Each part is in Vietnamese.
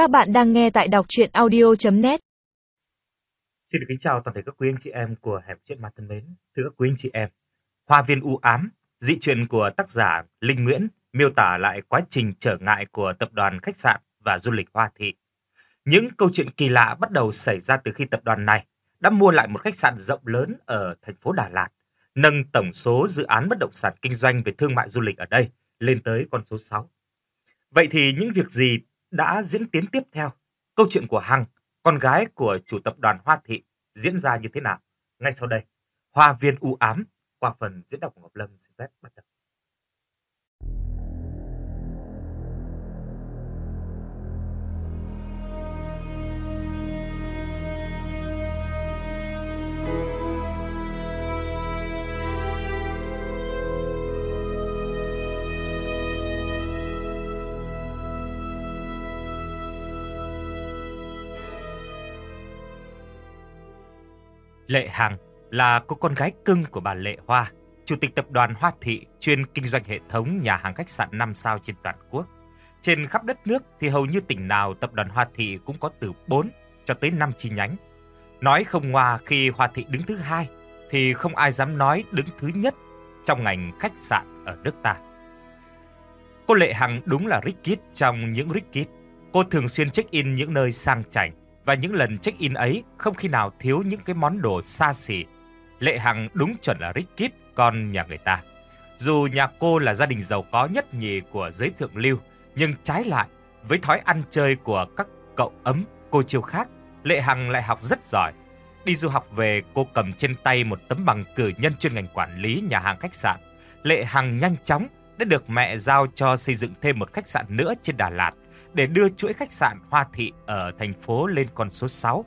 Các bạn đang nghe tại đọc chuyện audio.net Xin được kính chào toàn thể các quý anh chị em của Hẻm Chuyện Mặt thân mến. Thưa các quý anh chị em, Hoa viên u ám, dị truyện của tác giả Linh Nguyễn miêu tả lại quá trình trở ngại của tập đoàn khách sạn và du lịch Hoa Thị. Những câu chuyện kỳ lạ bắt đầu xảy ra từ khi tập đoàn này đã mua lại một khách sạn rộng lớn ở thành phố Đà Lạt, nâng tổng số dự án bất động sản kinh doanh về thương mại du lịch ở đây lên tới con số 6. Vậy thì những việc gì đã diễn tiến tiếp theo? Câu chuyện của Hằng, con gái của chủ tập đoàn Hoa Thị diễn ra như thế nào? Ngay sau đây, Hoa viên u ám qua phần diễn đọc của Ngọc Lâm xin phép bắt đầu. Lệ Hằng là cô con gái cưng của bà Lệ Hoa, chủ tịch tập đoàn Hoa Thị chuyên kinh doanh hệ thống nhà hàng khách sạn 5 sao trên toàn quốc. Trên khắp đất nước thì hầu như tỉnh nào tập đoàn Hoa Thị cũng có từ 4 cho tới 5 chi nhánh. Nói không ngoa khi Hoa Thị đứng thứ hai thì không ai dám nói đứng thứ nhất trong ngành khách sạn ở nước ta. Cô Lệ Hằng đúng là rich kid trong những rich kid. Cô thường xuyên check-in những nơi sang chảnh, và những lần check-in ấy không khi nào thiếu những cái món đồ xa xỉ. Lệ Hằng đúng chuẩn là rich kid con nhà người ta. Dù nhà cô là gia đình giàu có nhất nhì của giới thượng lưu, nhưng trái lại với thói ăn chơi của các cậu ấm, cô chiêu khác, Lệ Hằng lại học rất giỏi. Đi du học về, cô cầm trên tay một tấm bằng cử nhân chuyên ngành quản lý nhà hàng khách sạn. Lệ Hằng nhanh chóng đã được mẹ giao cho xây dựng thêm một khách sạn nữa trên Đà Lạt để đưa chuỗi khách sạn Hoa Thị ở thành phố lên con số 6.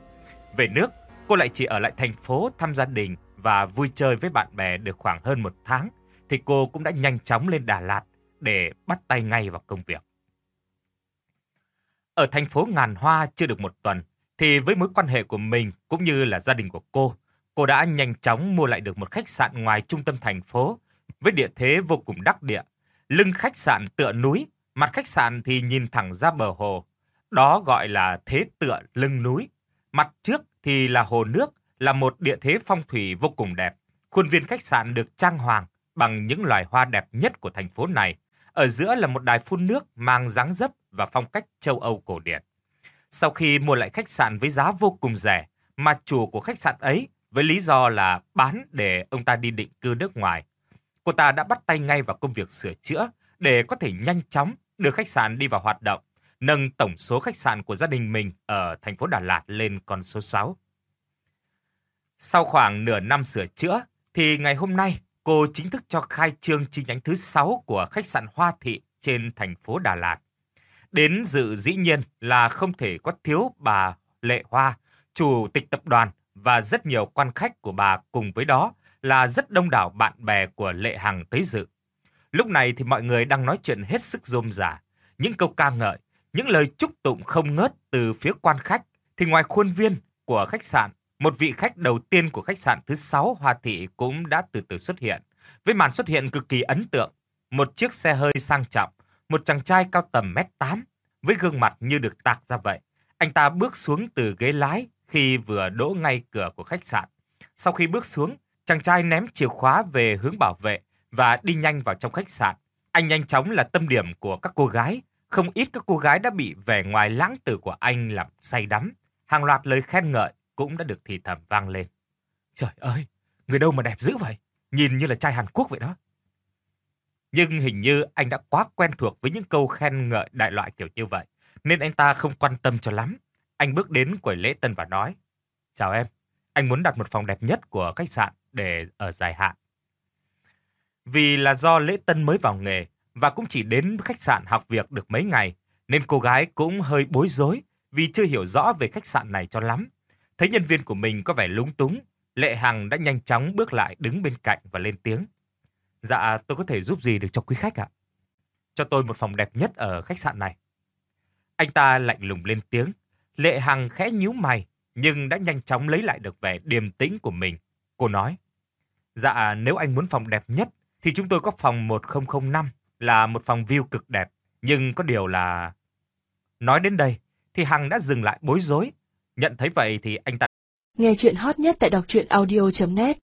Về nước, cô lại chỉ ở lại thành phố thăm gia đình và vui chơi với bạn bè được khoảng hơn một tháng, thì cô cũng đã nhanh chóng lên Đà Lạt để bắt tay ngay vào công việc. Ở thành phố Ngàn Hoa chưa được một tuần, thì với mối quan hệ của mình cũng như là gia đình của cô, cô đã nhanh chóng mua lại được một khách sạn ngoài trung tâm thành phố với địa thế vô cùng đắc địa. Lưng khách sạn tựa núi Mặt khách sạn thì nhìn thẳng ra bờ hồ. Đó gọi là thế tựa lưng núi. Mặt trước thì là hồ nước, là một địa thế phong thủy vô cùng đẹp. Khuôn viên khách sạn được trang hoàng bằng những loài hoa đẹp nhất của thành phố này. Ở giữa là một đài phun nước mang dáng dấp và phong cách châu Âu cổ điển. Sau khi mua lại khách sạn với giá vô cùng rẻ, mà chủ của khách sạn ấy với lý do là bán để ông ta đi định cư nước ngoài. Cô ta đã bắt tay ngay vào công việc sửa chữa để có thể nhanh chóng đưa khách sạn đi vào hoạt động, nâng tổng số khách sạn của gia đình mình ở thành phố Đà Lạt lên con số 6. Sau khoảng nửa năm sửa chữa, thì ngày hôm nay cô chính thức cho khai trương chi nhánh thứ 6 của khách sạn Hoa Thị trên thành phố Đà Lạt. Đến dự dĩ nhiên là không thể có thiếu bà Lệ Hoa, chủ tịch tập đoàn và rất nhiều quan khách của bà cùng với đó là rất đông đảo bạn bè của Lệ Hằng tới dự. Lúc này thì mọi người đang nói chuyện hết sức rôm rả, những câu ca ngợi, những lời chúc tụng không ngớt từ phía quan khách. Thì ngoài khuôn viên của khách sạn, một vị khách đầu tiên của khách sạn thứ 6 Hoa Thị cũng đã từ từ xuất hiện. Với màn xuất hiện cực kỳ ấn tượng, một chiếc xe hơi sang trọng, một chàng trai cao tầm mét 8 với gương mặt như được tạc ra vậy. Anh ta bước xuống từ ghế lái khi vừa đỗ ngay cửa của khách sạn. Sau khi bước xuống, chàng trai ném chìa khóa về hướng bảo vệ và đi nhanh vào trong khách sạn. Anh nhanh chóng là tâm điểm của các cô gái. Không ít các cô gái đã bị vẻ ngoài lãng tử của anh làm say đắm. Hàng loạt lời khen ngợi cũng đã được thì thầm vang lên. Trời ơi, người đâu mà đẹp dữ vậy? Nhìn như là trai Hàn Quốc vậy đó. Nhưng hình như anh đã quá quen thuộc với những câu khen ngợi đại loại kiểu như vậy, nên anh ta không quan tâm cho lắm. Anh bước đến quầy lễ tân và nói, Chào em, anh muốn đặt một phòng đẹp nhất của khách sạn để ở dài hạn. Vì là do lễ tân mới vào nghề và cũng chỉ đến khách sạn học việc được mấy ngày, nên cô gái cũng hơi bối rối vì chưa hiểu rõ về khách sạn này cho lắm. Thấy nhân viên của mình có vẻ lúng túng, Lệ Hằng đã nhanh chóng bước lại đứng bên cạnh và lên tiếng. Dạ, tôi có thể giúp gì được cho quý khách ạ? Cho tôi một phòng đẹp nhất ở khách sạn này. Anh ta lạnh lùng lên tiếng. Lệ Hằng khẽ nhíu mày, nhưng đã nhanh chóng lấy lại được vẻ điềm tĩnh của mình. Cô nói, Dạ, nếu anh muốn phòng đẹp nhất, thì chúng tôi có phòng 1005 là một phòng view cực đẹp, nhưng có điều là... Nói đến đây thì Hằng đã dừng lại bối rối. Nhận thấy vậy thì anh ta Nghe chuyện hot nhất tại đọc truyện audio.net